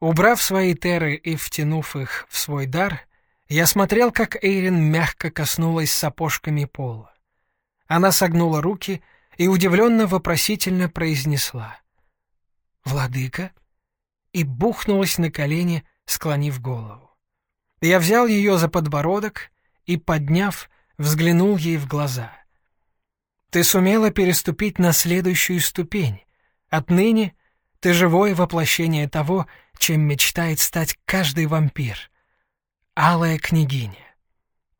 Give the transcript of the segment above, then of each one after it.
Убрав свои теры и втянув их в свой дар, я смотрел, как Эйрин мягко коснулась сапожками пола. Она согнула руки и удивленно-вопросительно произнесла «Владыка?» и бухнулась на колени, склонив голову. Я взял ее за подбородок и, подняв, взглянул ей в глаза. «Ты сумела переступить на следующую ступень. Отныне ты живое воплощение того, чем мечтает стать каждый вампир. Алая княгиня.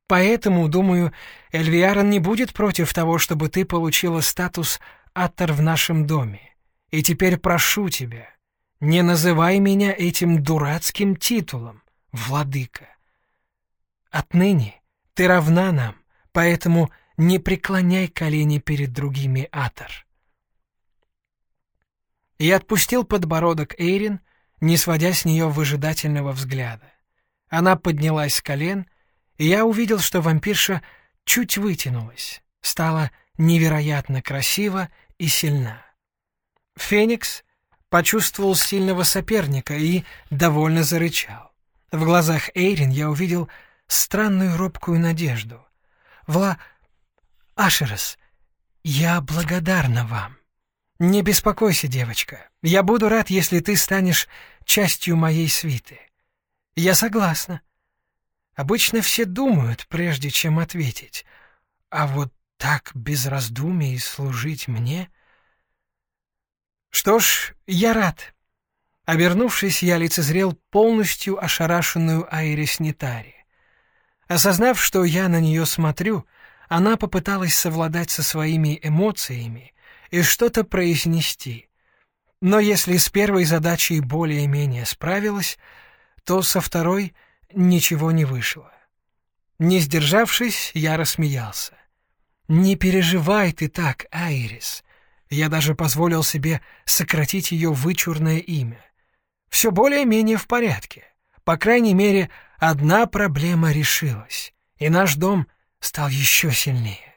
Поэтому, думаю, Эльвиарон не будет против того, чтобы ты получила статус Аттер в нашем доме. И теперь прошу тебя, не называй меня этим дурацким титулом, владыка. Отныне ты равна нам, поэтому не преклоняй колени перед другими, Атор. Я отпустил подбородок Эйрин, не сводя с нее выжидательного взгляда. Она поднялась с колен, и я увидел, что вампирша чуть вытянулась, стала невероятно красива и сильна. Феникс почувствовал сильного соперника и довольно зарычал. В глазах Эйрин я увидел странную робкую надежду. «Вла... Ашерас, я благодарна вам. Не беспокойся, девочка. Я буду рад, если ты станешь частью моей свиты. Я согласна. Обычно все думают, прежде чем ответить. А вот так без раздумий служить мне... Что ж, я рад. Обернувшись, я лицезрел полностью ошарашенную Айрис Нитари. Осознав, что я на нее смотрю, она попыталась совладать со своими эмоциями и что-то произнести. Но если с первой задачей более-менее справилась, то со второй ничего не вышло. Не сдержавшись, я рассмеялся. «Не переживай ты так, Айрис. Я даже позволил себе сократить ее вычурное имя. Все более-менее в порядке. По крайней мере, одна проблема решилась, и наш дом стал еще сильнее.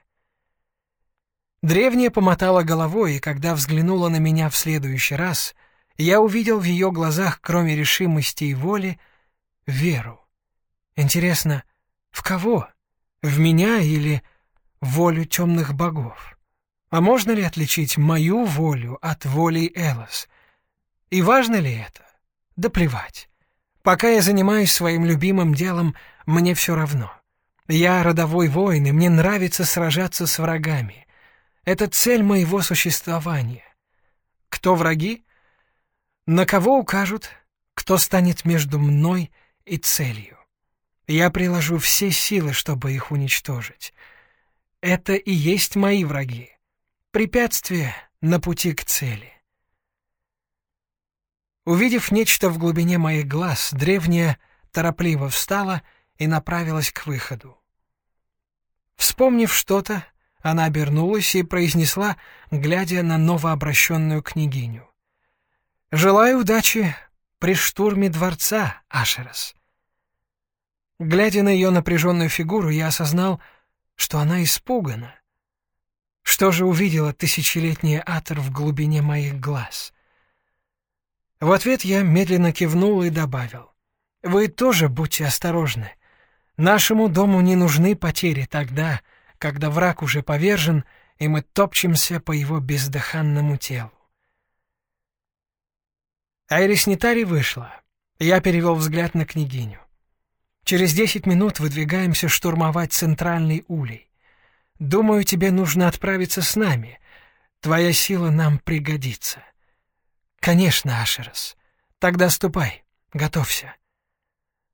Древняя помотала головой, и когда взглянула на меня в следующий раз, я увидел в ее глазах, кроме решимости и воли, веру. Интересно, в кого? В меня или волю темных богов? А можно ли отличить мою волю от воли Элос? И важно ли это? Да плевать. Пока я занимаюсь своим любимым делом, мне все равно. Я родовой воин, и мне нравится сражаться с врагами. Это цель моего существования. Кто враги? На кого укажут? Кто станет между мной и целью? Я приложу все силы, чтобы их уничтожить. Это и есть мои враги. Препятствие на пути к цели. Увидев нечто в глубине моих глаз, древняя торопливо встала и направилась к выходу. Вспомнив что-то, она обернулась и произнесла, глядя на новообращенную княгиню. «Желаю удачи при штурме дворца, Ашерас». Глядя на ее напряженную фигуру, я осознал, что она испугана. Что же увидела тысячелетняя Атор в глубине моих глаз? В ответ я медленно кивнул и добавил. «Вы тоже будьте осторожны. Нашему дому не нужны потери тогда, когда враг уже повержен, и мы топчемся по его бездыханному телу». Айрис Нитари вышла. Я перевел взгляд на княгиню. Через десять минут выдвигаемся штурмовать центральный улей. Думаю, тебе нужно отправиться с нами. Твоя сила нам пригодится. Конечно, Ашерас. Тогда ступай, готовься.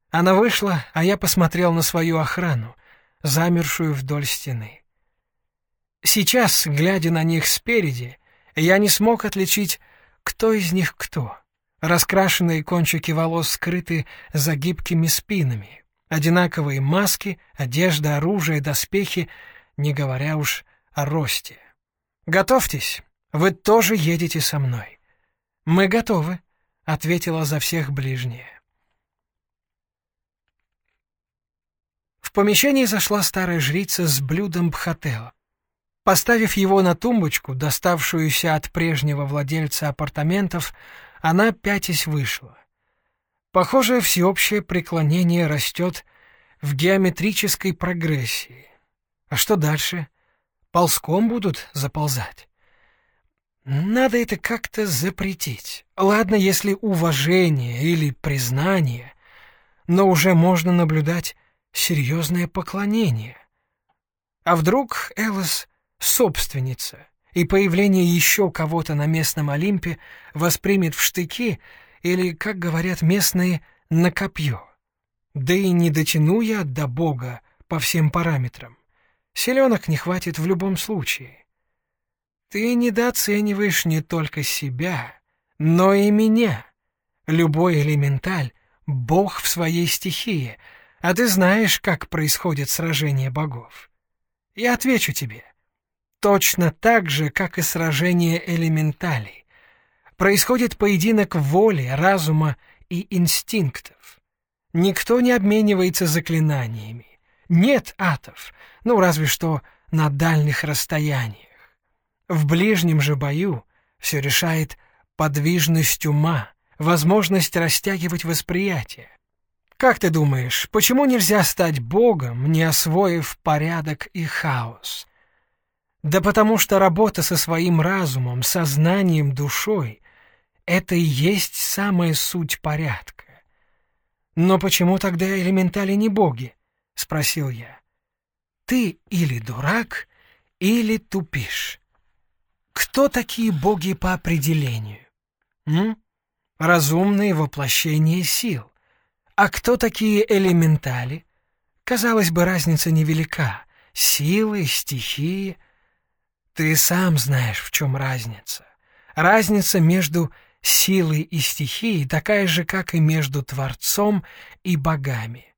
Она вышла, а я посмотрел на свою охрану, замершую вдоль стены. Сейчас, глядя на них спереди, я не смог отличить, кто из них кто. Раскрашенные кончики волос скрыты за гибкими спинами. Одинаковые маски, одежда, оружие, доспехи — не говоря уж о росте. «Готовьтесь, вы тоже едете со мной». «Мы готовы», — ответила за всех ближняя. В помещении зашла старая жрица с блюдом бхатела. Поставив его на тумбочку, доставшуюся от прежнего владельца апартаментов, она, пятясь, вышла. Похоже, всеобщее преклонение растет в геометрической прогрессии. А что дальше? Ползком будут заползать? Надо это как-то запретить. Ладно, если уважение или признание, но уже можно наблюдать серьезное поклонение. А вдруг Элос — собственница, и появление еще кого-то на местном Олимпе воспримет в штыки или, как говорят местные, на копье. Да и не дотяну я до Бога по всем параметрам. Селенок не хватит в любом случае. Ты недооцениваешь не только себя, но и меня. Любой элементаль — бог в своей стихии, а ты знаешь, как происходит сражение богов. Я отвечу тебе. Точно так же, как и сражение элементалей. Происходит поединок воли, разума и инстинктов. Никто не обменивается заклинаниями. Нет атов, ну разве что на дальних расстояниях. В ближнем же бою все решает подвижность ума, возможность растягивать восприятие. Как ты думаешь, почему нельзя стать Богом, не освоив порядок и хаос? Да потому что работа со своим разумом, сознанием, душой — это и есть самая суть порядка. Но почему тогда элементали не боги? — спросил я. Ты или дурак, или тупишь. Кто такие боги по определению? М? Разумные воплощения сил. А кто такие элементали? Казалось бы, разница невелика. Силы, стихии. Ты сам знаешь, в чем разница. Разница между силой и стихией такая же, как и между Творцом и богами.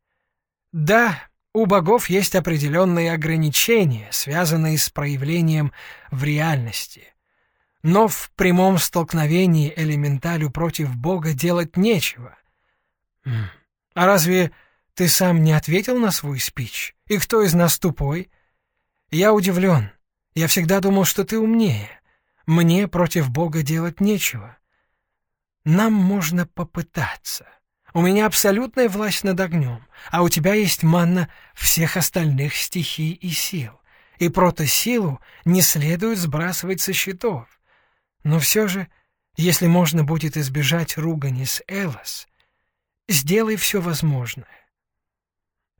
Да, у богов есть определенные ограничения, связанные с проявлением в реальности. Но в прямом столкновении элементалю против бога делать нечего. А разве ты сам не ответил на свой спич? И кто из нас тупой? Я удивлен. Я всегда думал, что ты умнее. Мне против бога делать нечего. Нам можно попытаться. У меня абсолютная власть над огнем, а у тебя есть манна всех остальных стихий и сил. И протосилу не следует сбрасывать со счетов. Но все же, если можно будет избежать ругани с Элос, сделай все возможное.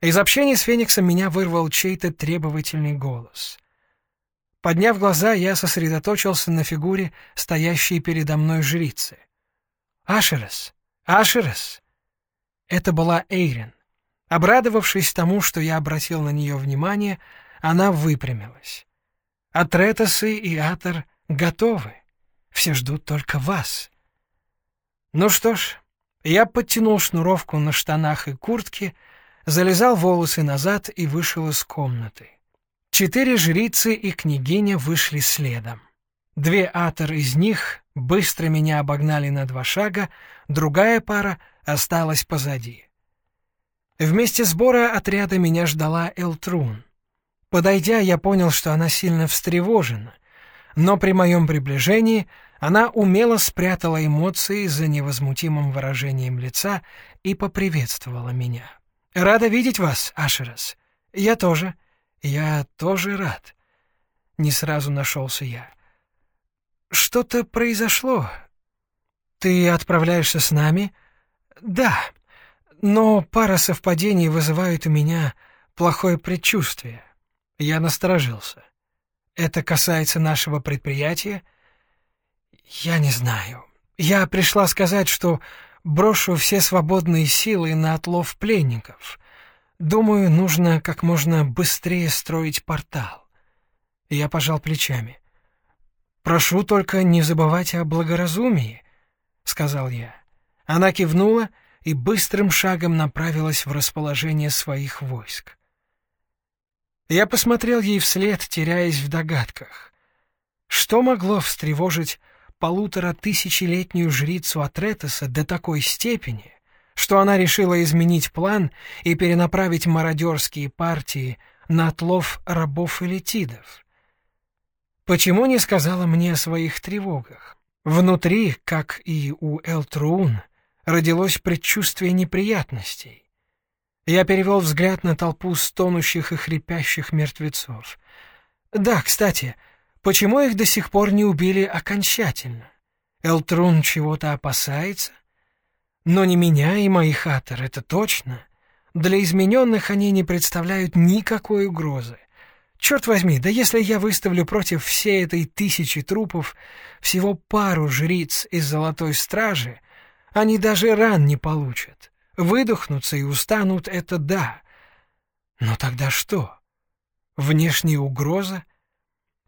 Из общения с Фениксом меня вырвал чей-то требовательный голос. Подняв глаза, я сосредоточился на фигуре, стоящей передо мной жрицы. «Ашерес! Ашерес!» Это была Эйрин. Обрадовавшись тому, что я обратил на нее внимание, она выпрямилась. Атретосы и Атор готовы. Все ждут только вас. Ну что ж, я подтянул шнуровку на штанах и куртке, залезал волосы назад и вышел из комнаты. Четыре жрицы и княгиня вышли следом. Две атор из них быстро меня обогнали на два шага, другая пара осталась позади. Вместе сбора отряда меня ждала Элтрун. Подойдя, я понял, что она сильно встревожена, но при моем приближении она умело спрятала эмоции за невозмутимым выражением лица и поприветствовала меня. «Рада видеть вас, Ашерас. Я тоже. Я тоже рад». Не сразу нашелся я. «Что-то произошло. Ты отправляешься с нами?» «Да, но пара совпадений вызывает у меня плохое предчувствие». Я насторожился. «Это касается нашего предприятия?» «Я не знаю. Я пришла сказать, что брошу все свободные силы на отлов пленников. Думаю, нужно как можно быстрее строить портал». Я пожал плечами. «Прошу только не забывать о благоразумии», — сказал я. Она кивнула и быстрым шагом направилась в расположение своих войск. Я посмотрел ей вслед, теряясь в догадках. Что могло встревожить полутора тысячелетнюю жрицу Атретеса до такой степени, что она решила изменить план и перенаправить мародерские партии на отлов рабов и летидов? Почему не сказала мне о своих тревогах? Внутри, как и у Элтрун, родилось предчувствие неприятностей. Я перевел взгляд на толпу стонущих и хрипящих мертвецов. Да, кстати, почему их до сих пор не убили окончательно? Элтрун чего-то опасается? Но не меня и моих атор, это точно. Для измененных они не представляют никакой угрозы. Черт возьми, да если я выставлю против всей этой тысячи трупов всего пару жриц из Золотой Стражи, они даже ран не получат. Выдохнутся и устанут — это да. Но тогда что? Внешняя угроза?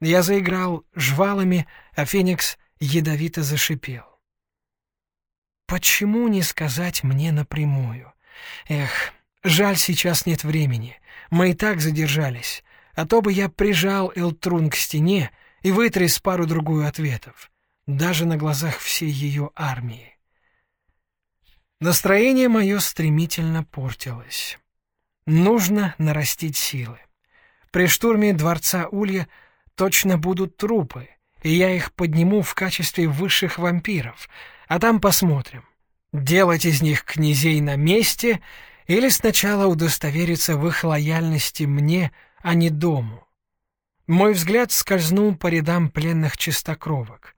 Я заиграл жвалами, а Феникс ядовито зашипел. Почему не сказать мне напрямую? Эх, жаль, сейчас нет времени. Мы и так задержались. А то бы я прижал Элтрун к стене и вытряс пару-другую ответов. Даже на глазах всей ее армии. Настроение мое стремительно портилось. Нужно нарастить силы. При штурме дворца Улья точно будут трупы, и я их подниму в качестве высших вампиров, а там посмотрим. Делать из них князей на месте или сначала удостовериться в их лояльности мне, а не дому. Мой взгляд скользнул по рядам пленных чистокровок.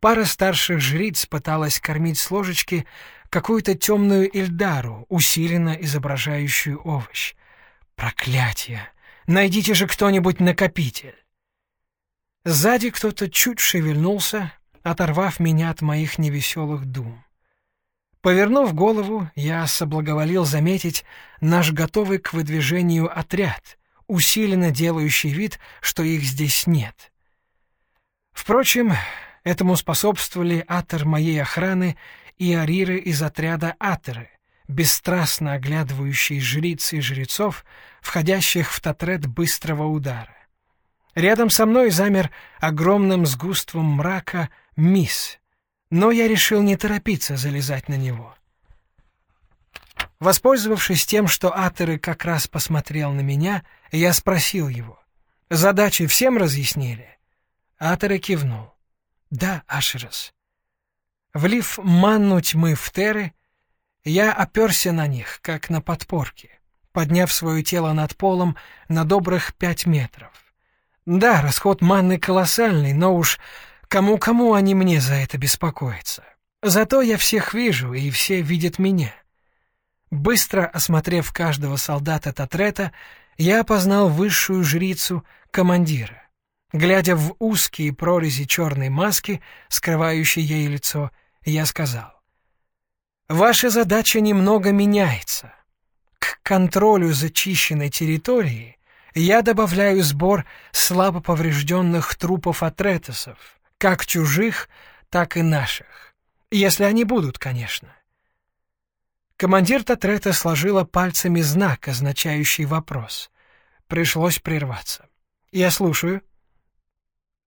Пара старших жриц пыталась кормить с ложечки какую-то темную Эльдару, усиленно изображающую овощ. Проклятие! Найдите же кто-нибудь накопитель! Сзади кто-то чуть шевельнулся, оторвав меня от моих невеселых дум. Повернув голову, я соблаговолил заметить наш готовый к выдвижению отряд, усиленно делающий вид, что их здесь нет. Впрочем, этому способствовали атор моей охраны и ариры из отряда Атеры, бесстрастно оглядывающие жриц и жрецов, входящих в татрет быстрого удара. Рядом со мной замер огромным сгуством мрака мисс, но я решил не торопиться залезать на него. Воспользовавшись тем, что Атеры как раз посмотрел на меня, я спросил его. «Задачи всем разъяснили?» Атеры кивнул. «Да, Ашерас. Влив манну тьмы в теры, я оперся на них, как на подпорке, подняв свое тело над полом на добрых пять метров. Да, расход манны колоссальный, но уж кому-кому они мне за это беспокоятся. Зато я всех вижу, и все видят меня. Быстро осмотрев каждого солдата Татрета, я опознал высшую жрицу командира. Глядя в узкие прорези черной маски, скрывающей ей лицо, я сказал. «Ваша задача немного меняется. К контролю зачищенной территории я добавляю сбор слабо поврежденных трупов атретесов, как чужих, так и наших. Если они будут, конечно». Командир Татрета сложила пальцами знак, означающий вопрос. Пришлось прерваться. «Я слушаю».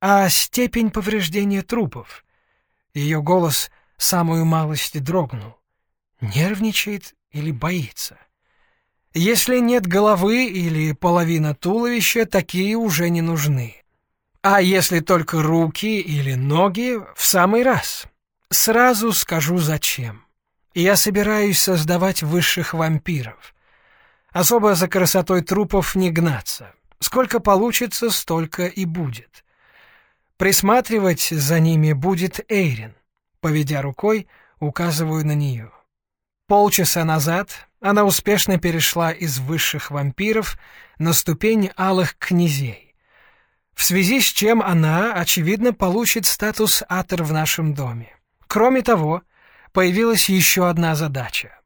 «А степень повреждения трупов?» Ее голос самую малость дрогнул. Нервничает или боится? Если нет головы или половина туловища, такие уже не нужны. А если только руки или ноги, в самый раз. Сразу скажу зачем. Я собираюсь создавать высших вампиров. Особо за красотой трупов не гнаться. Сколько получится, столько и будет. Присматривать за ними будет Эйрин. Поведя рукой, указываю на нее. Полчаса назад она успешно перешла из высших вампиров на ступень алых князей, в связи с чем она, очевидно, получит статус атор в нашем доме. Кроме того, появилась еще одна задача.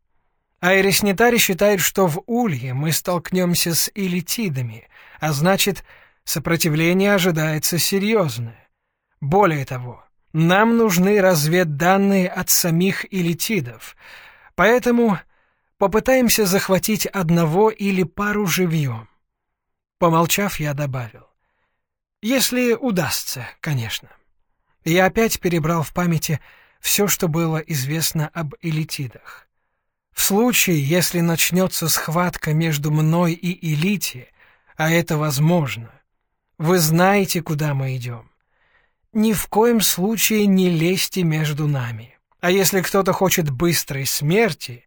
Айрис Нетари считает, что в Улье мы столкнемся с элитидами, а значит, сопротивление ожидается серьезное. Более того, нам нужны разведданные от самих элитидов, поэтому попытаемся захватить одного или пару живьем. Помолчав, я добавил. Если удастся, конечно. Я опять перебрал в памяти все, что было известно об элитидах. В случае, если начнется схватка между мной и элите, а это возможно, вы знаете, куда мы идем. Ни в коем случае не лезьте между нами. А если кто-то хочет быстрой смерти,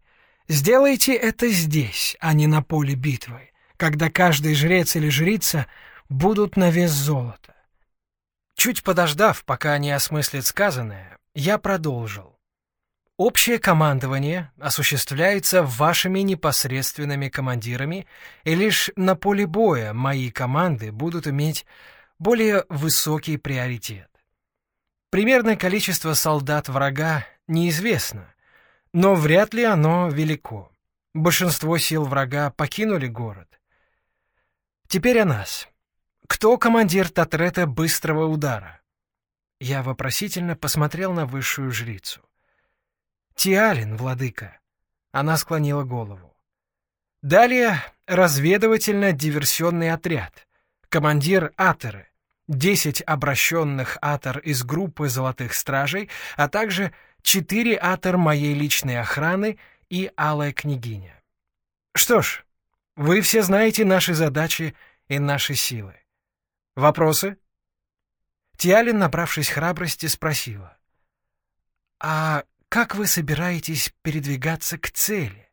сделайте это здесь, а не на поле битвы, когда каждый жрец или жрица будут на вес золота. Чуть подождав, пока они осмыслят сказанное, я продолжил. Общее командование осуществляется вашими непосредственными командирами, и лишь на поле боя мои команды будут иметь более высокий приоритет. Примерное количество солдат врага неизвестно, но вряд ли оно велико. Большинство сил врага покинули город. Теперь о нас. Кто командир Татрета быстрого удара? Я вопросительно посмотрел на высшую жрицу. Тиалин, владыка. Она склонила голову. Далее разведывательно-диверсионный отряд. Командир Атеры. Десять обращенных Атор из группы Золотых Стражей, а также четыре Атор моей личной охраны и Алая Княгиня. Что ж, вы все знаете наши задачи и наши силы. Вопросы? Тиалин, набравшись храбрости, спросила. «А как вы собираетесь передвигаться к цели?»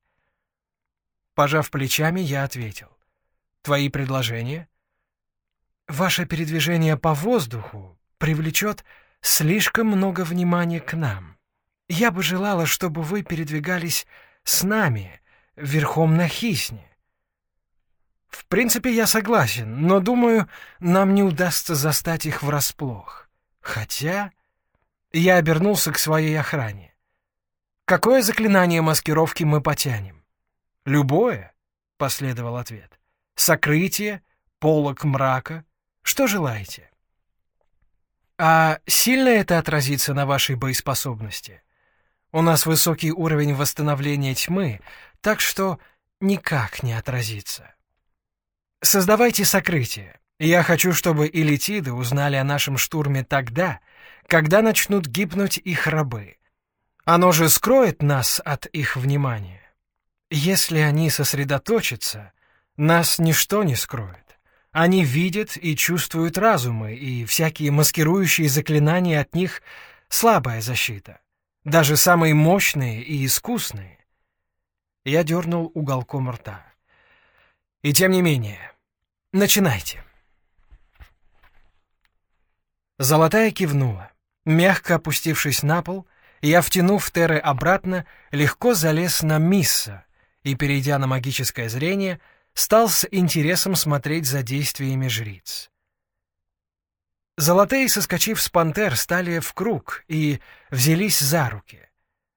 Пожав плечами, я ответил. «Твои предложения?» «Ваше передвижение по воздуху привлечет слишком много внимания к нам. Я бы желала, чтобы вы передвигались с нами, верхом на хисне. В принципе, я согласен, но, думаю, нам не удастся застать их врасплох. Хотя... Я обернулся к своей охране. Какое заклинание маскировки мы потянем? Любое, — последовал ответ. Сокрытие, полок мрака. Что желаете? А сильно это отразится на вашей боеспособности? У нас высокий уровень восстановления тьмы, так что никак не отразится. Создавайте сокрытие. Я хочу, чтобы элитиды узнали о нашем штурме тогда, когда начнут гибнуть их рабы. Оно же скроет нас от их внимания. Если они сосредоточатся, нас ничто не скроет. Они видят и чувствуют разумы, и всякие маскирующие заклинания от них — слабая защита. Даже самые мощные и искусные. Я дернул уголком рта. И тем не менее, начинайте. Золотая кивнула. Мягко опустившись на пол — я, втянув Теры обратно, легко залез на Мисса и, перейдя на магическое зрение, стал с интересом смотреть за действиями жриц. Золотые, соскочив с пантер, стали в круг и взялись за руки.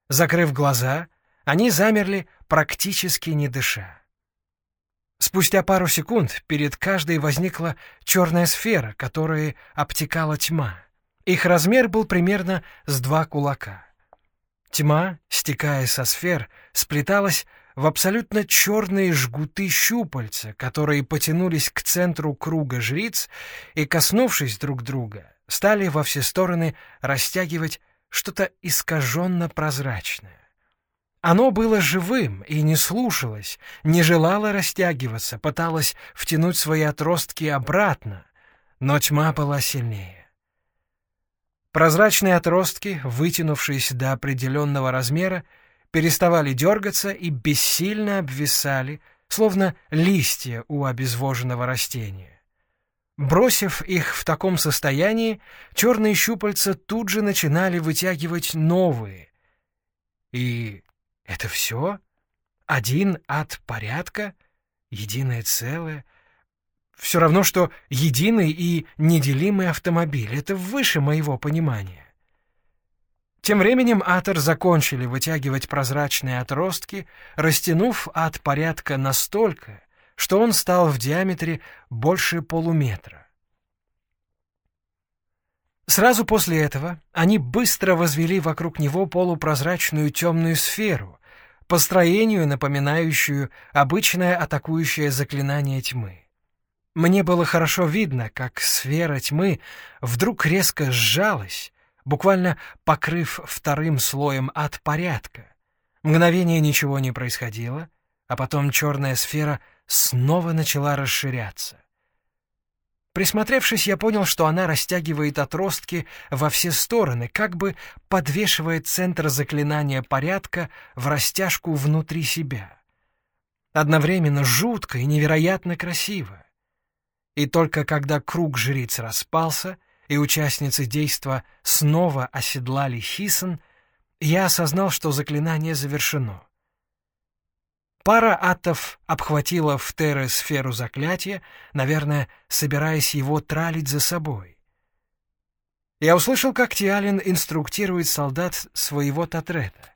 Закрыв глаза, они замерли, практически не дыша. Спустя пару секунд перед каждой возникла черная сфера, которая обтекала тьма. Их размер был примерно с два кулака. Тьма, стекая со сфер, сплеталась в абсолютно черные жгуты щупальца, которые потянулись к центру круга жриц и, коснувшись друг друга, стали во все стороны растягивать что-то искаженно-прозрачное. Оно было живым и не слушалось, не желало растягиваться, пыталось втянуть свои отростки обратно, но тьма была сильнее. Прозрачные отростки, вытянувшись до определенного размера, переставали дергаться и бессильно обвисали, словно листья у обезвоженного растения. Бросив их в таком состоянии, черные щупальца тут же начинали вытягивать новые. И это все? Один ад порядка? Единое целое? Все равно, что единый и неделимый автомобиль. Это выше моего понимания. Тем временем Атор закончили вытягивать прозрачные отростки, растянув ад порядка настолько, что он стал в диаметре больше полуметра. Сразу после этого они быстро возвели вокруг него полупрозрачную темную сферу, по строению напоминающую обычное атакующее заклинание тьмы. Мне было хорошо видно, как сфера тьмы вдруг резко сжалась, буквально покрыв вторым слоем от порядка. Мгновение ничего не происходило, а потом черная сфера снова начала расширяться. Присмотревшись, я понял, что она растягивает отростки во все стороны, как бы подвешивая центр заклинания порядка в растяжку внутри себя. Одновременно жутко и невероятно красиво. И только когда круг жриц распался, и участницы действа снова оседлали Хисон, я осознал, что заклинание завершено. Пара аттов обхватила в Терре сферу заклятия, наверное, собираясь его тралить за собой. Я услышал, как Тиалин инструктирует солдат своего Татрета.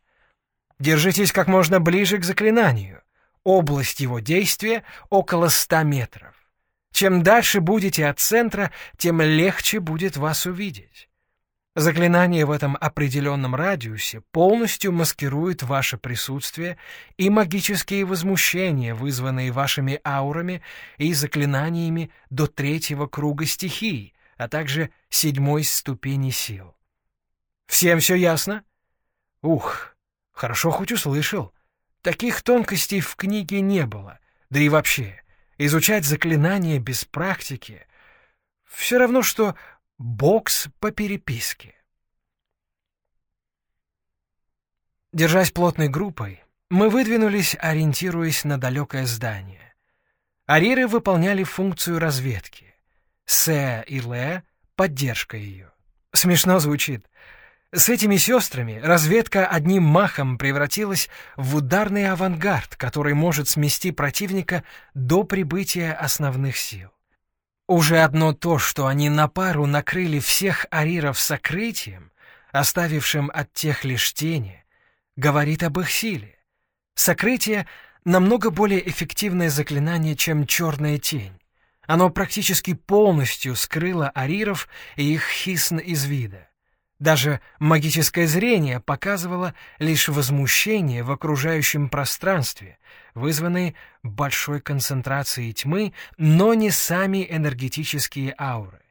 «Держитесь как можно ближе к заклинанию. Область его действия около ста метров. Чем дальше будете от центра, тем легче будет вас увидеть. Заклинание в этом определенном радиусе полностью маскирует ваше присутствие и магические возмущения, вызванные вашими аурами и заклинаниями до третьего круга стихий, а также седьмой ступени сил. Всем все ясно? Ух, хорошо хоть услышал. Таких тонкостей в книге не было. Да и вообще, изучать заклинания без практики — все равно, что Бокс по переписке. Держась плотной группой, мы выдвинулись, ориентируясь на далекое здание. Ариры выполняли функцию разведки. Се и Ле — поддержка ее. Смешно звучит. С этими сестрами разведка одним махом превратилась в ударный авангард, который может смести противника до прибытия основных сил. Уже одно то, что они на пару накрыли всех ариров сокрытием, оставившим от тех лишь тени, говорит об их силе. Сокрытие — намного более эффективное заклинание, чем черная тень. Оно практически полностью скрыло ариров и их хисн из вида. Даже магическое зрение показывало лишь возмущение в окружающем пространстве, вызванные большой концентрацией тьмы, но не сами энергетические ауры.